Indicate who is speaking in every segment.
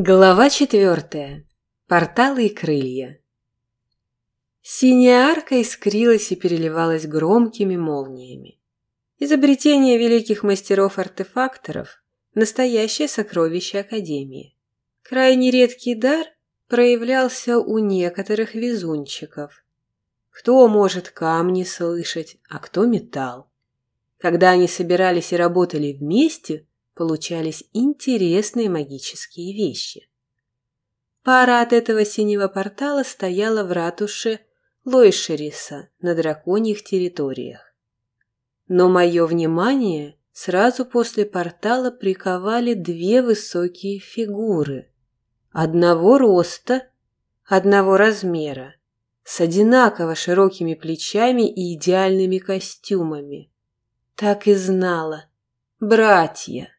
Speaker 1: Глава четвертая. Порталы и крылья. Синяя арка искрилась и переливалась громкими молниями. Изобретение великих мастеров-артефакторов – настоящее сокровище Академии. Крайне редкий дар проявлялся у некоторых везунчиков. Кто может камни слышать, а кто металл. Когда они собирались и работали вместе, получались интересные магические вещи. Пара от этого синего портала стояла в ратуше Лойшериса на драконьих территориях. Но мое внимание сразу после портала приковали две высокие фигуры. Одного роста, одного размера, с одинаково широкими плечами и идеальными костюмами. Так и знала. Братья.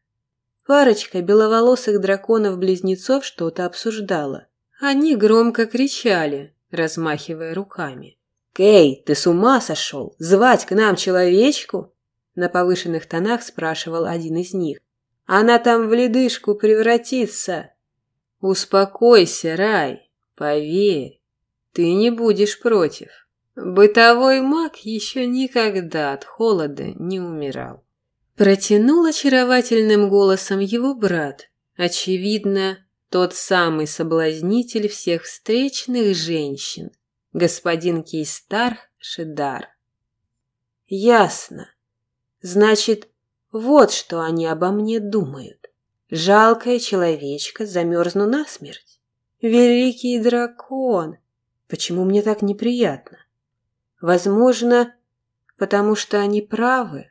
Speaker 1: Парочка беловолосых драконов-близнецов что-то обсуждала. Они громко кричали, размахивая руками. «Кей, ты с ума сошел? Звать к нам человечку?» На повышенных тонах спрашивал один из них. «Она там в ледышку превратится!» «Успокойся, Рай, поверь, ты не будешь против. Бытовой маг еще никогда от холода не умирал». Протянул очаровательным голосом его брат. Очевидно, тот самый соблазнитель всех встречных женщин, господин Кейстарх Шедар. Ясно. Значит, вот что они обо мне думают. Жалкая человечка, замерзну насмерть. Великий дракон. Почему мне так неприятно? Возможно, потому что они правы.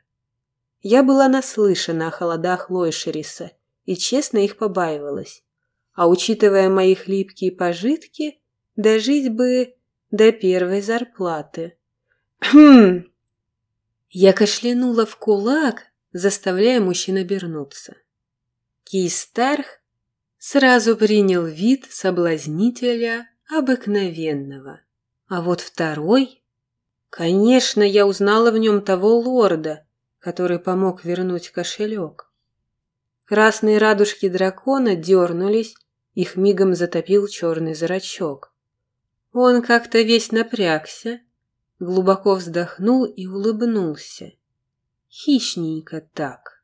Speaker 1: Я была наслышана о холодах Лойшериса и честно их побаивалась. А учитывая мои хлипкие пожитки, дожить бы до первой зарплаты. Хм! Я кашлянула в кулак, заставляя мужчин обернуться. Кейстарх сразу принял вид соблазнителя обыкновенного. А вот второй... Конечно, я узнала в нем того лорда, который помог вернуть кошелек. Красные радужки дракона дернулись, их мигом затопил черный зрачок. Он как-то весь напрягся, глубоко вздохнул и улыбнулся. Хищненько так.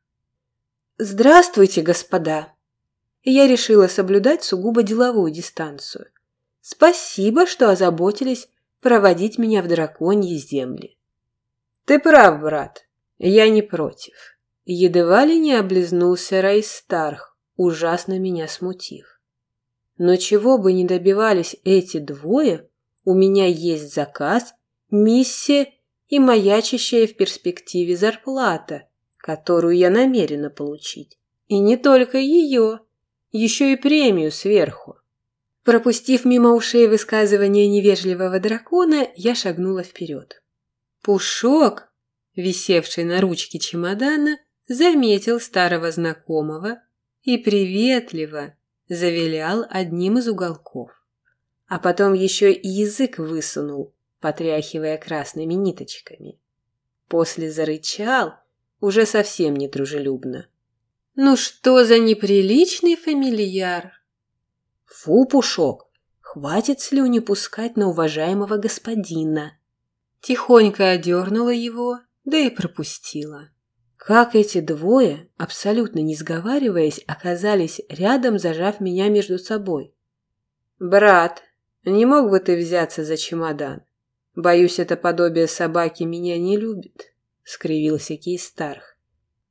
Speaker 1: «Здравствуйте, господа!» Я решила соблюдать сугубо деловую дистанцию. Спасибо, что озаботились проводить меня в драконьи земли. «Ты прав, брат», я не против. Едва ли не облизнулся Райстарх, ужасно меня смутив. Но чего бы ни добивались эти двое, у меня есть заказ, миссия и маячащая в перспективе зарплата, которую я намерена получить. И не только ее, еще и премию сверху. Пропустив мимо ушей высказывание невежливого дракона, я шагнула вперед. Пушок, висевший на ручке чемодана, заметил старого знакомого и приветливо завилял одним из уголков. А потом еще и язык высунул, потряхивая красными ниточками. После зарычал, уже совсем недружелюбно. «Ну что за неприличный фамильяр?» «Фу, Пушок, хватит слюни пускать на уважаемого господина!» Тихонько одернула его да и пропустила. Как эти двое, абсолютно не сговариваясь, оказались рядом, зажав меня между собой. «Брат, не мог бы ты взяться за чемодан? Боюсь, это подобие собаки меня не любит», — скривился Кейстарх.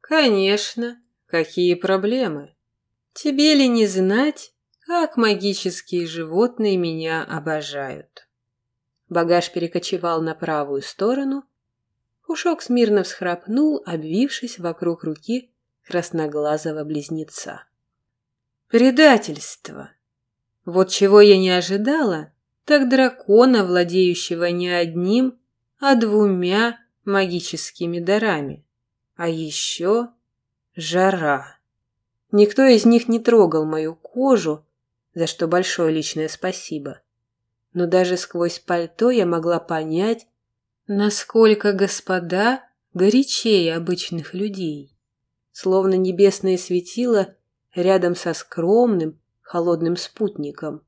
Speaker 1: «Конечно. Какие проблемы? Тебе ли не знать, как магические животные меня обожают?» Багаж перекочевал на правую сторону, Пушок смирно всхрапнул, обвившись вокруг руки красноглазого близнеца. Предательство! Вот чего я не ожидала, так дракона, владеющего не одним, а двумя магическими дарами. А еще жара. Никто из них не трогал мою кожу, за что большое личное спасибо. Но даже сквозь пальто я могла понять, Насколько господа горячее обычных людей, словно небесное светило рядом со скромным, холодным спутником.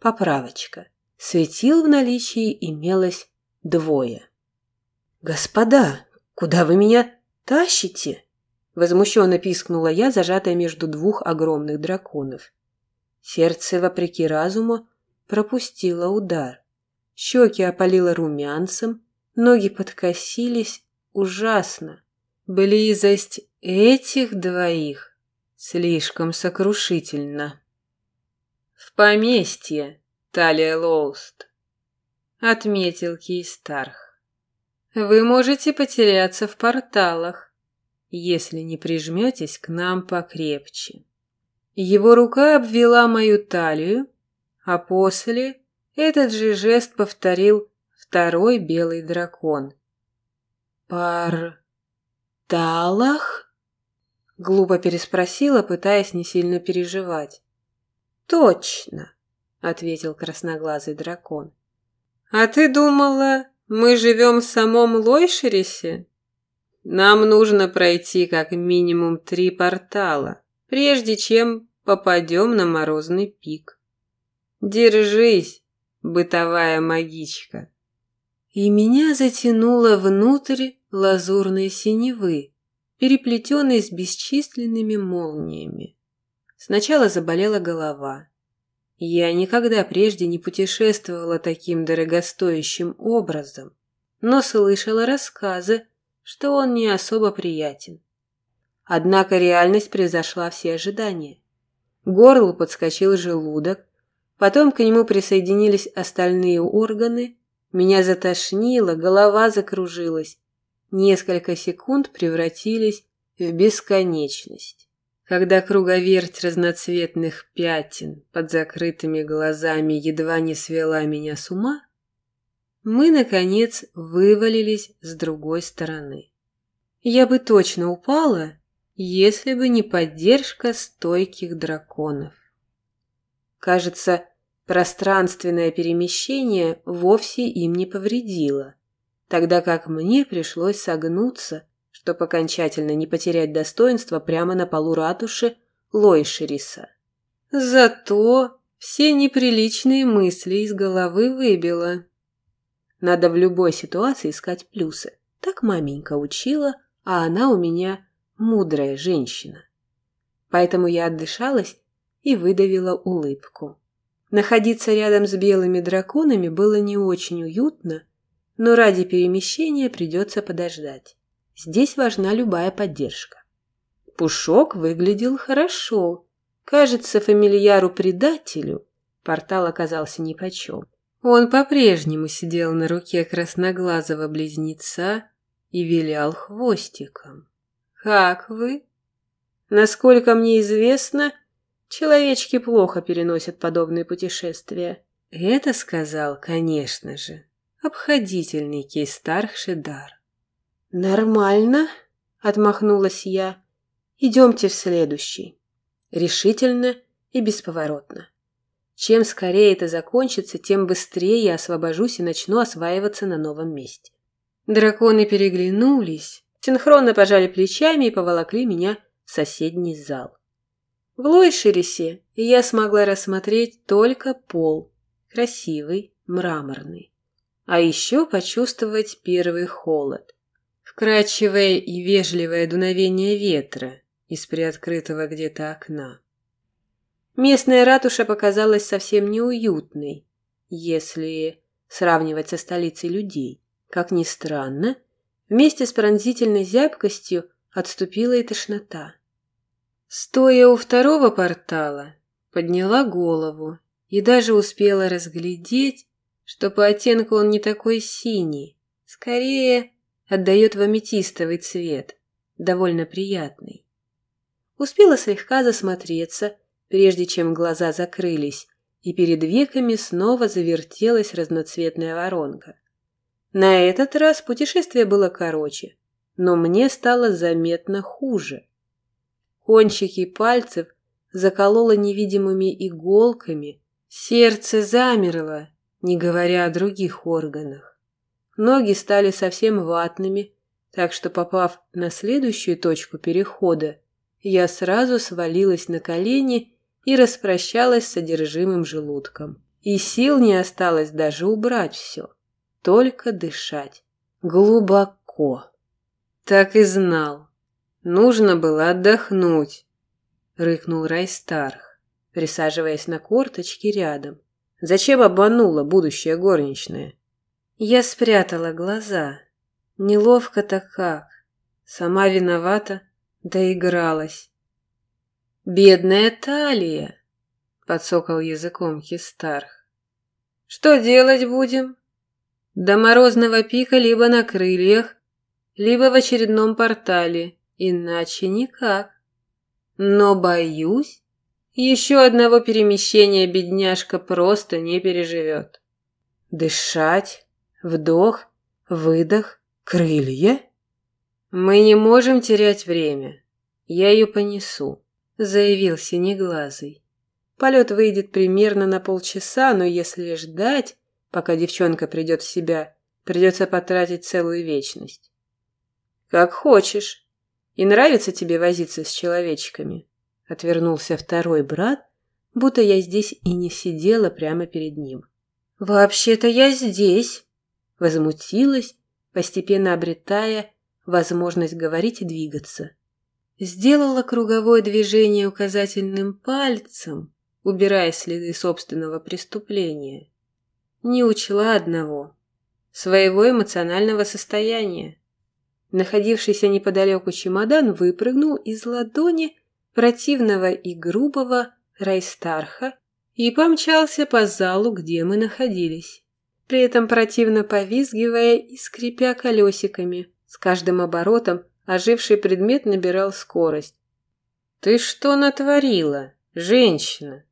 Speaker 1: Поправочка. Светил в наличии имелось двое. «Господа, куда вы меня тащите?» Возмущенно пискнула я, зажатая между двух огромных драконов. Сердце, вопреки разуму, пропустило удар. Щеки опалило румянцем, ноги подкосились ужасно. Близость этих двоих слишком сокрушительна. «В поместье, Талия Лоуст», — отметил Кейстарх. «Вы можете потеряться в порталах, если не прижметесь к нам покрепче». Его рука обвела мою талию, а после этот же жест повторил второй белый дракон. «Пар-талах?» Глупо переспросила, пытаясь не сильно переживать. «Точно», — ответил красноглазый дракон. «А ты думала, мы живем в самом Лойшерисе? Нам нужно пройти как минимум три портала, прежде чем попадем на морозный пик. Держись, бытовая магичка. И меня затянуло внутрь лазурной синевы, переплетенной с бесчисленными молниями. Сначала заболела голова. Я никогда прежде не путешествовала таким дорогостоящим образом, но слышала рассказы, что он не особо приятен. Однако реальность превзошла все ожидания горлу подскочил желудок, потом к нему присоединились остальные органы, меня затошнило, голова закружилась. Несколько секунд превратились в бесконечность. Когда круговерть разноцветных пятен под закрытыми глазами едва не свела меня с ума, мы, наконец, вывалились с другой стороны. Я бы точно упала, если бы не поддержка стойких драконов. Кажется, пространственное перемещение вовсе им не повредило, тогда как мне пришлось согнуться, чтобы окончательно не потерять достоинство прямо на полу ратуши Лойшериса. Зато все неприличные мысли из головы выбило. Надо в любой ситуации искать плюсы. Так маменька учила, а она у меня мудрая женщина. Поэтому я отдышалась и выдавила улыбку. Находиться рядом с белыми драконами было не очень уютно, но ради перемещения придется подождать. Здесь важна любая поддержка. Пушок выглядел хорошо. Кажется, фамильяру-предателю портал оказался нипочем. Он по-прежнему сидел на руке красноглазого близнеца и вилял хвостиком. «Как вы?» «Насколько мне известно, человечки плохо переносят подобные путешествия». Это сказал, конечно же, обходительный кейстарх Шедар. «Нормально», — отмахнулась я. «Идемте в следующий». Решительно и бесповоротно. Чем скорее это закончится, тем быстрее я освобожусь и начну осваиваться на новом месте. Драконы переглянулись, синхронно пожали плечами и поволокли меня в соседний зал. В Лойшерисе я смогла рассмотреть только пол, красивый, мраморный. А еще почувствовать первый холод. Вкрадчивое и вежливое дуновение ветра из приоткрытого где-то окна. Местная ратуша показалась совсем неуютной, если сравнивать со столицей людей. Как ни странно, Вместе с пронзительной зябкостью отступила и тошнота. Стоя у второго портала, подняла голову и даже успела разглядеть, что по оттенку он не такой синий, скорее отдает в аметистовый цвет, довольно приятный. Успела слегка засмотреться, прежде чем глаза закрылись, и перед веками снова завертелась разноцветная воронка. На этот раз путешествие было короче, но мне стало заметно хуже. Кончики пальцев закололо невидимыми иголками, сердце замерло, не говоря о других органах. Ноги стали совсем ватными, так что, попав на следующую точку перехода, я сразу свалилась на колени и распрощалась с содержимым желудком. И сил не осталось даже убрать все, только дышать. Глубоко. Так и знал. Нужно было отдохнуть, рыкнул Райстарх, присаживаясь на корточки рядом. Зачем обманула будущая горничная? Я спрятала глаза. Неловко-то как. Сама виновата, доигралась. «Бедная талия!» — подсокал языком Хистарх. «Что делать будем? До морозного пика либо на крыльях, либо в очередном портале, иначе никак. Но, боюсь, еще одного перемещения бедняжка просто не переживет. Дышать, вдох, выдох, крылья? Мы не можем терять время. Я ее понесу заявил Синеглазый. Полет выйдет примерно на полчаса, но если ждать, пока девчонка придет в себя, придется потратить целую вечность. Как хочешь. И нравится тебе возиться с человечками? Отвернулся второй брат, будто я здесь и не сидела прямо перед ним. Вообще-то я здесь, возмутилась, постепенно обретая возможность говорить и двигаться. Сделала круговое движение указательным пальцем, убирая следы собственного преступления. Не учла одного – своего эмоционального состояния. Находившийся неподалеку чемодан выпрыгнул из ладони противного и грубого Райстарха и помчался по залу, где мы находились, при этом противно повизгивая и скрипя колесиками, с каждым оборотом оживший предмет набирал скорость. «Ты что натворила, женщина?»